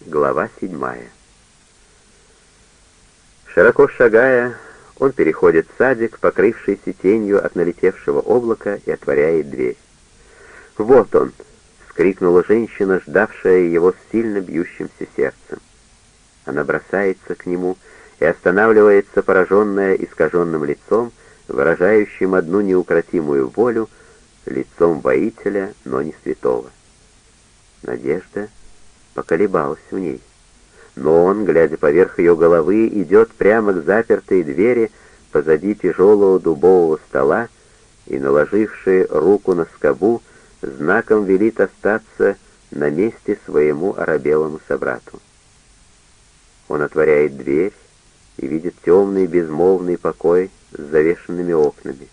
Глава седьмая. Широко шагая, он переходит садик, покрывшийся тенью от налетевшего облака, и отворяет дверь. «Вот он!» — скрикнула женщина, ждавшая его с сильно бьющимся сердцем. Она бросается к нему и останавливается, пораженная искаженным лицом, выражающим одну неукротимую волю, лицом воителя, но не святого. Надежда поколебалась в ней. Но он, глядя поверх ее головы, идет прямо к запертой двери позади тяжелого дубового стола и, наложивший руку на скобу, знаком велит остаться на месте своему оробелому собрату. Он отворяет дверь и видит темный безмолвный покой с завешенными окнами.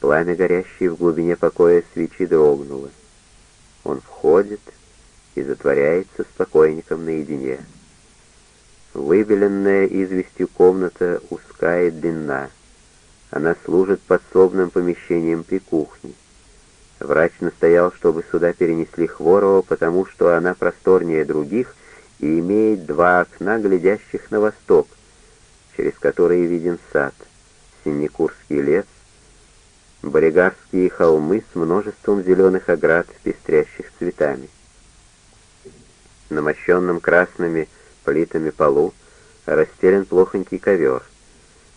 Пламя, горящее в глубине покоя свечи, дрогнуло. Он входит и затворяется с покойником наедине. Выбеленная известью комната узкая и длинна. Она служит подсобным помещением при кухне. Врач настоял, чтобы сюда перенесли Хворова, потому что она просторнее других и имеет два окна, глядящих на восток, через которые виден сад, Синекурский лес, Боригарские холмы с множеством зеленых оград, пестрящих цветами. На мощенном красными плитами полу расстелен плохонький ковер.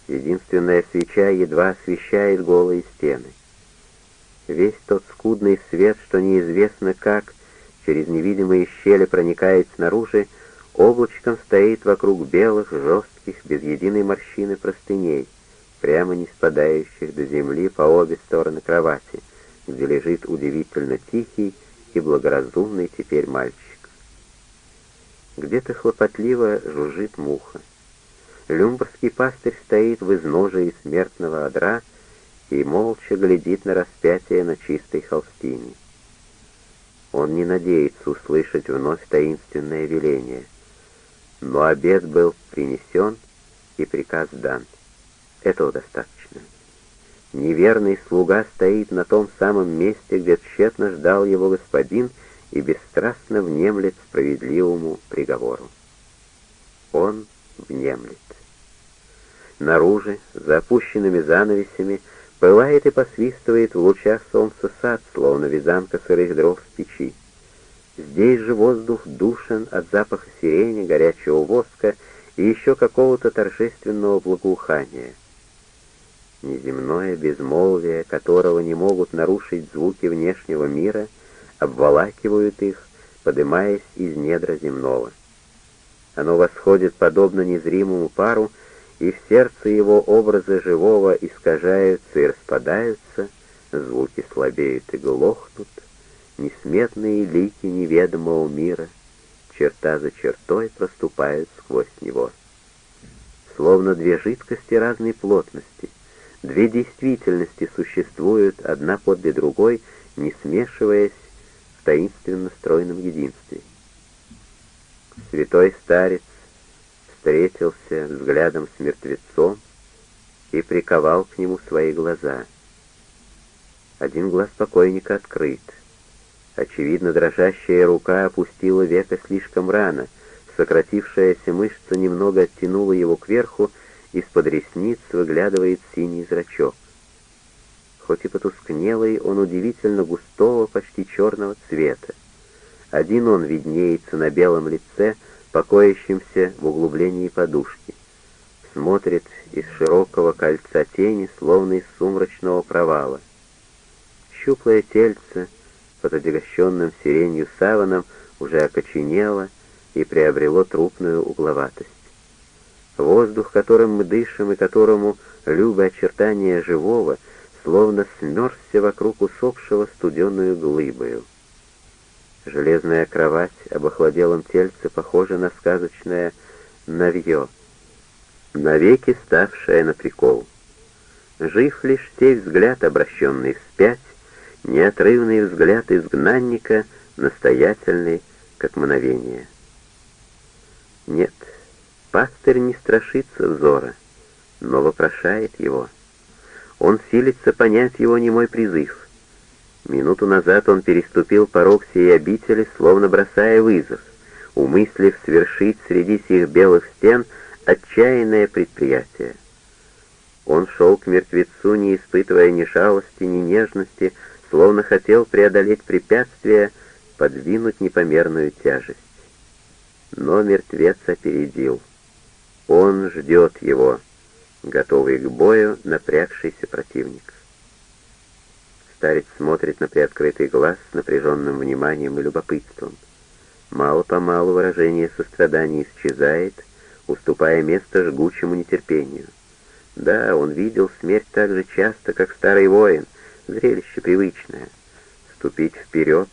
Единственная свеча едва освещает голые стены. Весь тот скудный свет, что неизвестно как, через невидимые щели проникает снаружи, облачком стоит вокруг белых, жестких, без единой морщины простыней, прямо не спадающих до земли по обе стороны кровати, где лежит удивительно тихий и благоразумный теперь мальчик. Где-то хлопотливо жужжит муха. Люмбургский пастырь стоит в изножии смертного одра и молча глядит на распятие на чистой холстине. Он не надеется услышать вновь таинственное веление. Но обед был принесен и приказ дан. Этого достаточно. Неверный слуга стоит на том самом месте, где тщетно ждал его господин, и бесстрастно внемлет справедливому приговору. Он внемлет. Наружу, за опущенными занавесями, пылает и посвистывает в лучах солнца сад, словно вязанка сырых дров в печи. Здесь же воздух душен от запаха сирени, горячего воска и еще какого-то торжественного благоухания. Неземное безмолвие, которого не могут нарушить звуки внешнего мира — обволакивают их, подымаясь из недра земного. Оно восходит подобно незримому пару, и в сердце его образы живого искажаются и распадаются, звуки слабеют и глохнут, несметные лики неведомого мира, черта за чертой проступают сквозь него. Словно две жидкости разной плотности, две действительности существуют одна подле другой, не смешиваясь в таинственно стройном единстве. Святой старец встретился взглядом с мертвецом и приковал к нему свои глаза. Один глаз покойника открыт. Очевидно, дрожащая рука опустила века слишком рано, сократившаяся мышца немного оттянула его кверху, из-под ресниц выглядывает синий зрачок хоть и потускнелый, он удивительно густого, почти черного цвета. Один он виднеется на белом лице, покоящемся в углублении подушки. Смотрит из широкого кольца тени, словно из сумрачного провала. Щуплое тельце, под отягощенным сиренью саваном, уже окоченело и приобрело трупную угловатость. Воздух, которым мы дышим и которому любое очертание живого — словно смерзся вокруг усопшего студеную глыбою. Железная кровать об охладелом тельце похожа на сказочное навье, навеки ставшее на прикол. Жив лишь сей взгляд, обращенный вспять, неотрывный взгляд изгнанника, настоятельный, как мгновение. Нет, пастырь не страшится взора, но вопрошает его — он силится понять его немой призыв. Минуту назад он переступил порог сей обители, словно бросая вызов. умыслив свершить среди сих белых стен отчаянное предприятие. Он шел к мертвецу, не испытывая ни жалости, ни нежности, словно хотел преодолеть препятствие, подвинуть непомерную тяжесть. Но мертвец опередил. Он ждет его, готовый к бою напрягшийся противник. Старец смотрит на приоткрытый глаз с напряженным вниманием и любопытством. Мало-помалу выражение сострадания исчезает, уступая место жгучему нетерпению. Да, он видел смерть так же часто, как старый воин, зрелище привычное. Ступить вперед,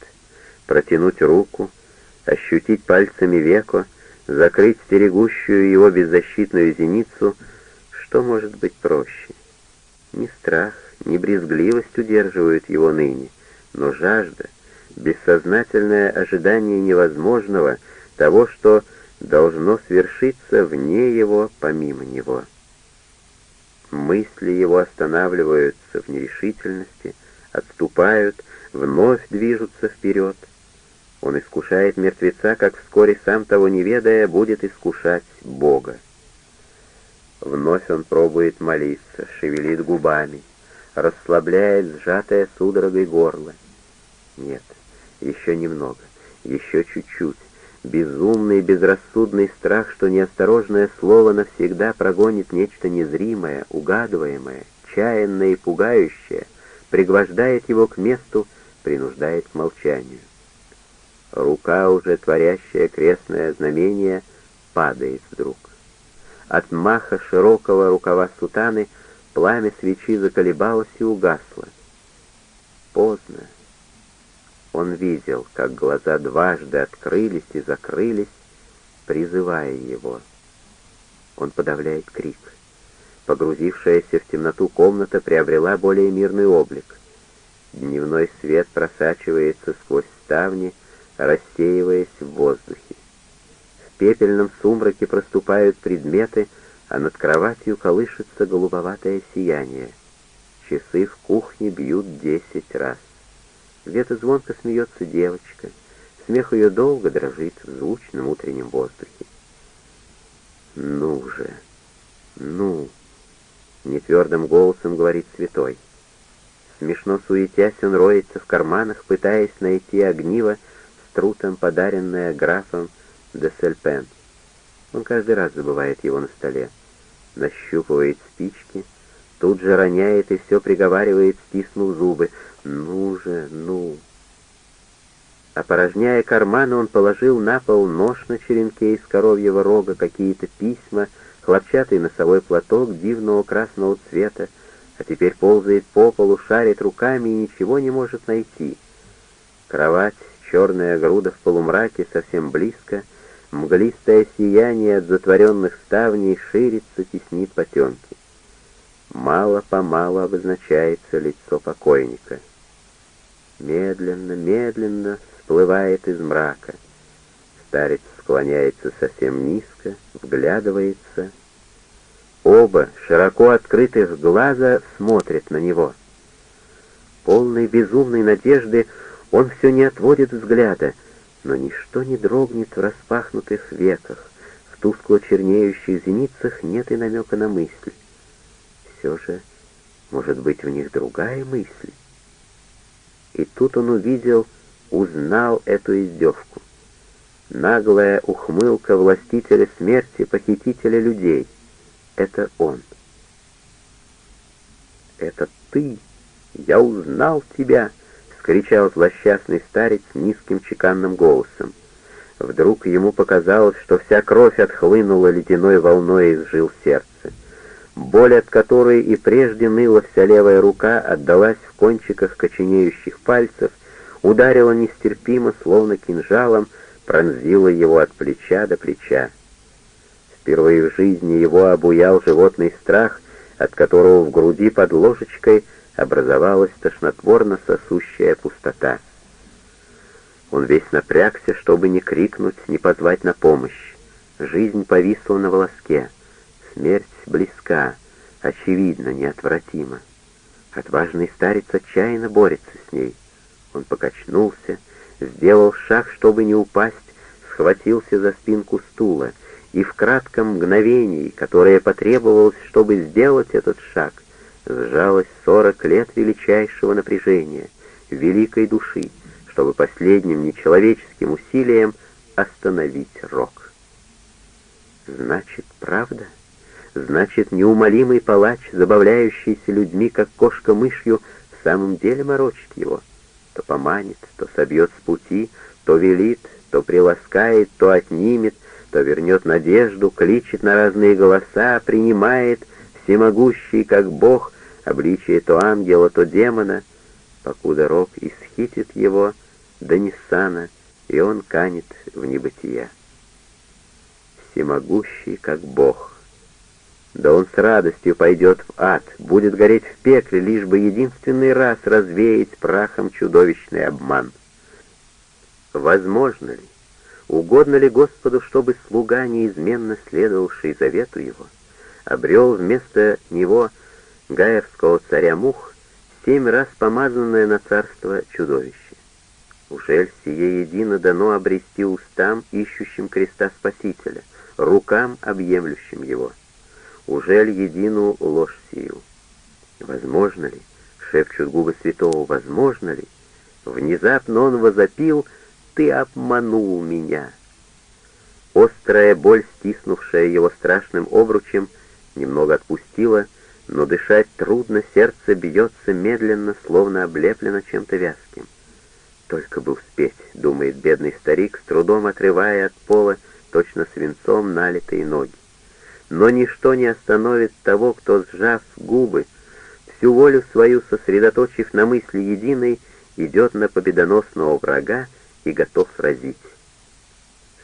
протянуть руку, ощутить пальцами веко, закрыть стерегущую его беззащитную зеницу, что может быть проще? Ни страх, ни брезгливость удерживают его ныне, но жажда, бессознательное ожидание невозможного, того, что должно свершиться вне его, помимо него. Мысли его останавливаются в нерешительности, отступают, вновь движутся вперед. Он искушает мертвеца, как вскоре сам того не ведая, будет искушать Бога. Вновь он пробует молиться, шевелит губами, расслабляет сжатое судорогой горло. Нет, еще немного, еще чуть-чуть. Безумный, безрассудный страх, что неосторожное слово навсегда прогонит нечто незримое, угадываемое, чаянное и пугающее, пригвождает его к месту, принуждает к молчанию. Рука, уже творящая крестное знамение, падает вдруг. От маха широкого рукава сутаны пламя свечи заколебалось и угасло. Поздно. Он видел, как глаза дважды открылись и закрылись, призывая его. Он подавляет крик. Погрузившаяся в темноту комната приобрела более мирный облик. Дневной свет просачивается сквозь ставни, рассеиваясь в воздухе. Пепельном сумраке проступают предметы, а над кроватью колышется голубоватое сияние. Часы в кухне бьют десять раз. Где-то звонко смеется девочка. Смех ее долго дрожит в звучном утреннем воздухе. «Ну же! Ну!» — нетвердым голосом говорит святой. Смешно суетясь, он роется в карманах, пытаясь найти огниво, трутом, подаренное графом де Сельпен. Он каждый раз забывает его на столе, нащупывает спички, тут же роняет и все приговаривает, стиснув зубы. «Ну же, ну!» Опорожняя карманы, он положил на пол нож на черенке из коровьего рога, какие-то письма, хлопчатый носовой платок дивного красного цвета, а теперь ползает по полу, шарит руками и ничего не может найти. Кровать черная груда в полумраке совсем близко, мглистое сияние от затворенных ставней ширится, теснит потемки. Мало-помалу обозначается лицо покойника. Медленно, медленно всплывает из мрака. Старец склоняется совсем низко, вглядывается. Оба, широко открытых глаза, смотрят на него. Полный безумной надежды он все не отводит взгляда, но ничто не дрогнет в распахнутых веках, в тускло чернеющих зеницах нет и намека на мысль. Все же, может быть, в них другая мысль. И тут он увидел, узнал эту издевку. Наглая ухмылка властителя смерти, похитителя людей. Это он. «Это ты! Я узнал тебя!» Кричал злосчастный старец низким чеканным голосом. Вдруг ему показалось, что вся кровь отхлынула ледяной волной из жил сердца. Боль, от которой и прежде ныла вся левая рука, отдалась в кончиках коченеющих пальцев, ударила нестерпимо, словно кинжалом, пронзила его от плеча до плеча. Впервые в жизни его обуял животный страх, от которого в груди под ложечкой — образовалась тошнотворно сосущая пустота. Он весь напрягся, чтобы не крикнуть, не позвать на помощь. Жизнь повисла на волоске. Смерть близка, очевидно, неотвратима. Отважный старец отчаянно борется с ней. Он покачнулся, сделал шаг, чтобы не упасть, схватился за спинку стула, и в кратком мгновении, которое потребовалось, чтобы сделать этот шаг, сжалось сорок лет величайшего напряжения, великой души, чтобы последним нечеловеческим усилием остановить рок. Значит, правда? Значит, неумолимый палач, забавляющийся людьми, как кошка мышью, в самом деле морочит его. То поманит, то собьет с пути, то велит, то приласкает, то отнимет, то вернет надежду, кличет на разные голоса, принимает, всемогущий, как Бог, обличие то ангела, то демона, покуда рок исхитит его до Ниссана, и он канет в небытия. Всемогущий, как Бог. Да он с радостью пойдет в ад, будет гореть в пекле, лишь бы единственный раз развеять прахом чудовищный обман. Возможно ли, угодно ли Господу, чтобы слуга, неизменно следовавший завету его, обрел вместо него гаевского царя Мух, семь раз помазанное на царство чудовище? Ужель сие едино дано обрести устам, ищущим креста Спасителя, рукам, объемлющим его? Ужель едину ложь сию? Возможно ли, шепчут губы святого, возможно ли? Внезапно он возопил, ты обманул меня. Острая боль, стиснувшая его страшным обручем, немного отпустила, но дышать трудно, сердце бьется медленно, словно облеплено чем-то вязким. Только бы успеть, думает бедный старик, с трудом отрывая от пола точно свинцом налитые ноги. Но ничто не остановит того, кто, сжав губы, всю волю свою сосредоточив на мысли единой, идет на победоносного врага и готов разить.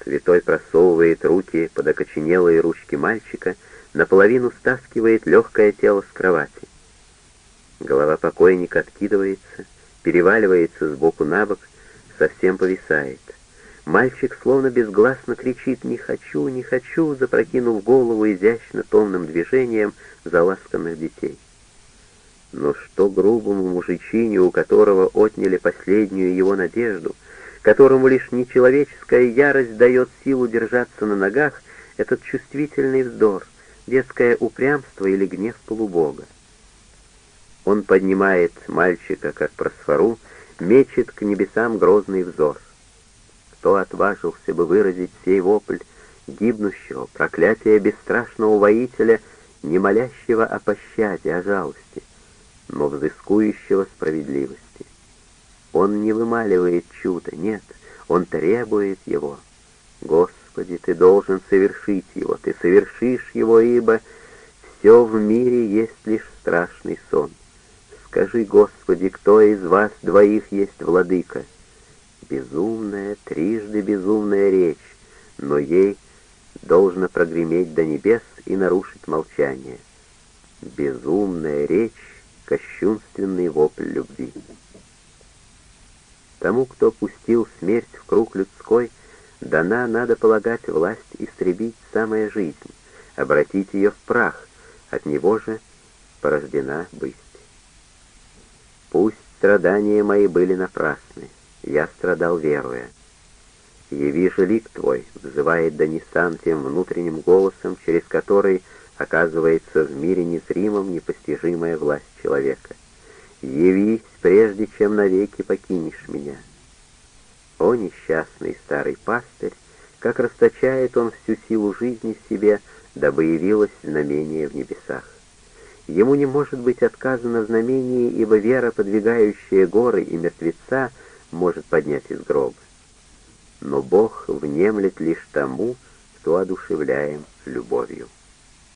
Святой просовывает руки под окоченелые ручки мальчика, наполовину стаскивает легкое тело с кровати. Голова покойника откидывается, переваливается сбоку на бок, совсем повисает. Мальчик словно безгласно кричит «Не хочу, не хочу», запрокинув голову изящно томным движением заласканных детей. Но что грубому мужичине, у которого отняли последнюю его надежду, которому лишь нечеловеческая ярость дает силу держаться на ногах, этот чувствительный вздор, детское упрямство или гнев полубога. Он поднимает мальчика, как просфору, мечет к небесам грозный взор. Кто отважился бы выразить сей вопль гибнущего, проклятие бесстрашного воителя, не молящего о пощаде, о жалости, но взыскующего справедливости? Он не вымаливает чудо, нет, он требует его. Господи, ты должен совершить его, ты совершишь его, ибо все в мире есть лишь страшный сон. Скажи, Господи, кто из вас двоих есть владыка? Безумная, трижды безумная речь, но ей должно прогреметь до небес и нарушить молчание. Безумная речь, кощунственный вопль любви. Тому, кто пустил смерть в круг людской, дана, надо полагать, власть истребить самая жизнь, обратить ее в прах, от него же порождена быть. Пусть страдания мои были напрасны, я страдал веруя. «Яви же лик твой», — взывает Данисан тем внутренним голосом, через который оказывается в мире незримом непостижимая власть человека. «Явись, прежде чем навеки покинешь меня». О, несчастный старый пастырь, как расточает он всю силу жизни в себе, дабы явилось знамение в небесах. Ему не может быть отказано в знамении, ибо вера, подвигающая горы и мертвеца, может поднять из гроба. Но Бог внемлет лишь тому, кто одушевляем любовью.